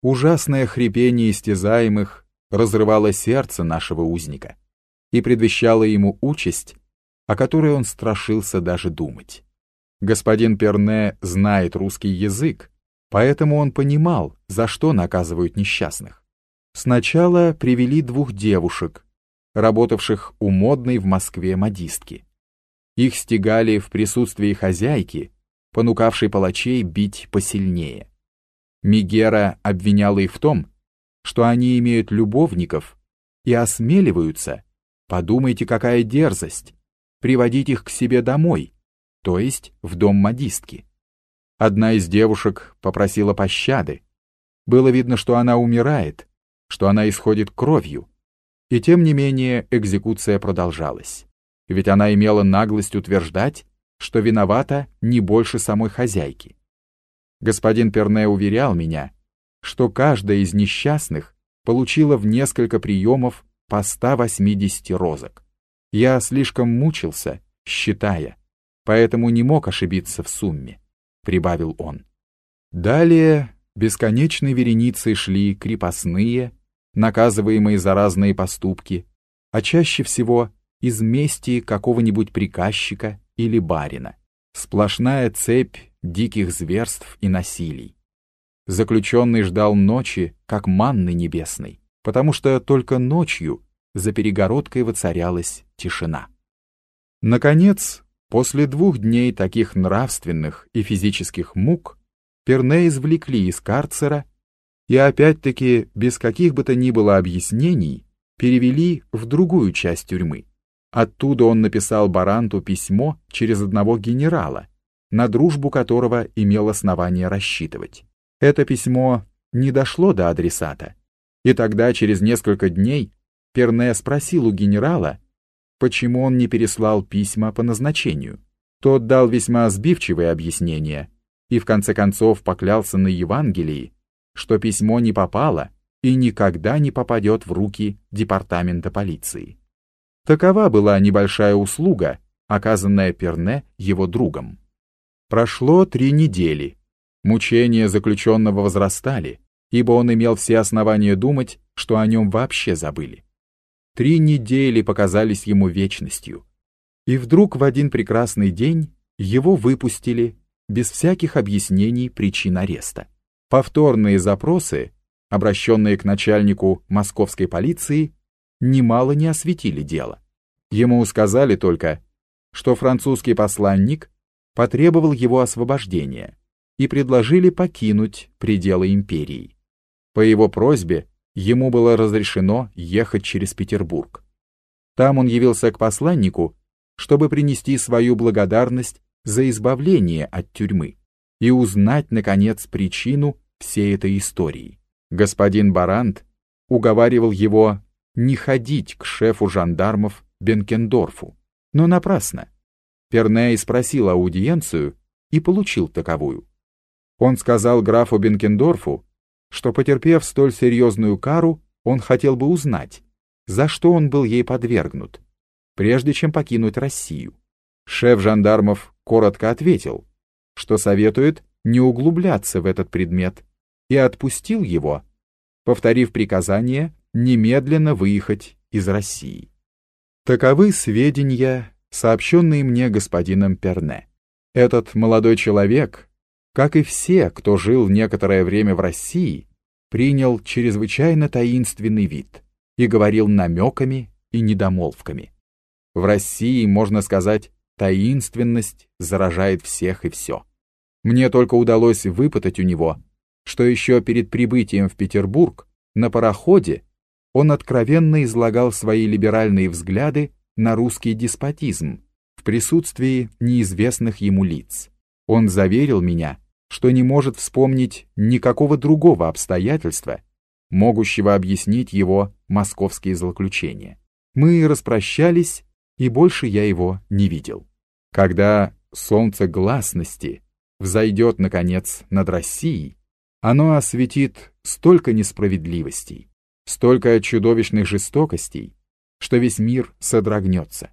Ужасное хрипение истязаемых разрывало сердце нашего узника и предвещало ему участь, о которой он страшился даже думать. Господин Перне знает русский язык, поэтому он понимал, за что наказывают несчастных. Сначала привели двух девушек, работавших у модной в Москве модистки. Их стегали в присутствии хозяйки, понукавшей палачей бить посильнее. Мигера обвиняла их в том, что они имеют любовников и осмеливаются, подумайте, какая дерзость, приводить их к себе домой, то есть в дом модистки. Одна из девушек попросила пощады. Было видно, что она умирает, что она исходит кровью. И тем не менее экзекуция продолжалась. Ведь она имела наглость утверждать, что виновата не больше самой хозяйки. Господин Перне уверял меня, что каждая из несчастных получила в несколько приемов по 180 розок. Я слишком мучился, считая, поэтому не мог ошибиться в сумме, прибавил он. Далее бесконечной вереницей шли крепостные, наказываемые за разные поступки, а чаще всего из мести какого-нибудь приказчика или барина. Сплошная цепь диких зверств и насилий. Заключенный ждал ночи, как манны небесной, потому что только ночью за перегородкой воцарялась тишина. Наконец, После двух дней таких нравственных и физических мук Перне извлекли из карцера и опять-таки без каких бы то ни было объяснений перевели в другую часть тюрьмы. Оттуда он написал Баранту письмо через одного генерала, на дружбу которого имел основание рассчитывать. Это письмо не дошло до адресата, и тогда через несколько дней Перне спросил у генерала, почему он не переслал письма по назначению. Тот дал весьма сбивчивые объяснения и в конце концов поклялся на Евангелии, что письмо не попало и никогда не попадет в руки департамента полиции. Такова была небольшая услуга, оказанная Перне его другом. Прошло три недели. Мучения заключенного возрастали, ибо он имел все основания думать, что о нем вообще забыли. Три недели показались ему вечностью. И вдруг в один прекрасный день его выпустили без всяких объяснений причин ареста. Повторные запросы, обращенные к начальнику московской полиции, немало не осветили дело. Ему сказали только, что французский посланник потребовал его освобождения и предложили покинуть пределы империи. По его просьбе ему было разрешено ехать через Петербург. Там он явился к посланнику, чтобы принести свою благодарность за избавление от тюрьмы и узнать, наконец, причину всей этой истории. Господин Барант уговаривал его не ходить к шефу жандармов Бенкендорфу, но напрасно. Перней спросил аудиенцию и получил таковую. Он сказал графу Бенкендорфу, что, потерпев столь серьезную кару, он хотел бы узнать, за что он был ей подвергнут, прежде чем покинуть Россию. Шеф жандармов коротко ответил, что советует не углубляться в этот предмет, и отпустил его, повторив приказание немедленно выехать из России. Таковы сведения, сообщенные мне господином Перне. Этот молодой человек как и все, кто жил некоторое время в России, принял чрезвычайно таинственный вид и говорил намеками и недомолвками. В России, можно сказать, таинственность заражает всех и все. Мне только удалось выпытать у него, что еще перед прибытием в Петербург на пароходе он откровенно излагал свои либеральные взгляды на русский деспотизм в присутствии неизвестных ему лиц. Он заверил меня, что не может вспомнить никакого другого обстоятельства, могущего объяснить его московские злоключения. Мы распрощались, и больше я его не видел. Когда солнце гласности взойдет, наконец, над Россией, оно осветит столько несправедливостей, столько чудовищных жестокостей, что весь мир содрогнется.